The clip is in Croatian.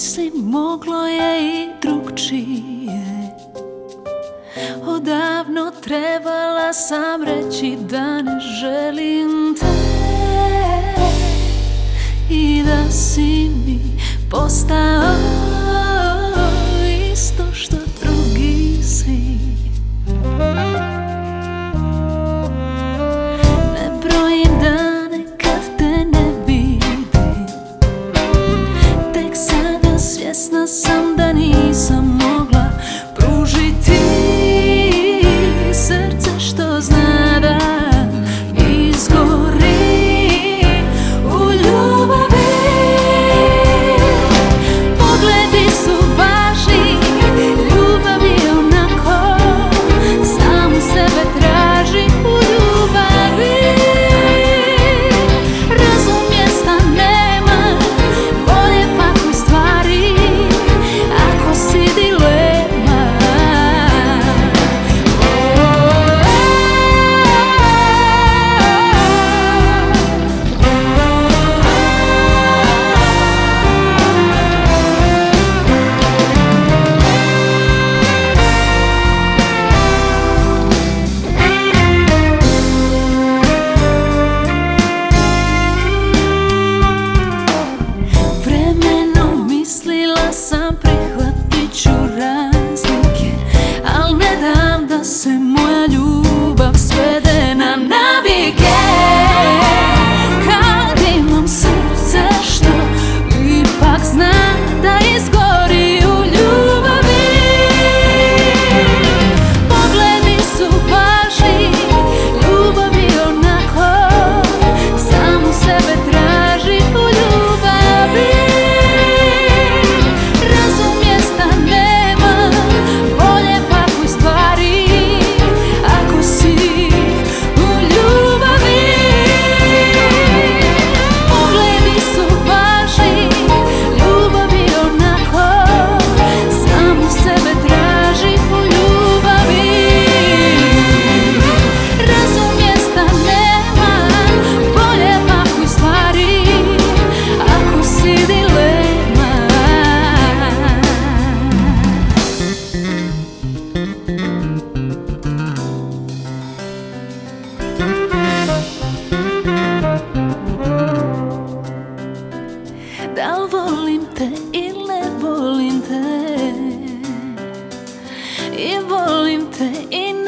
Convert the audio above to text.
mislim moglo je i drugčije. Odavno trebala sam reći da ne želim te. I da si mi postao It's not something above sweat. Da li volim te ili volim te. I volim te i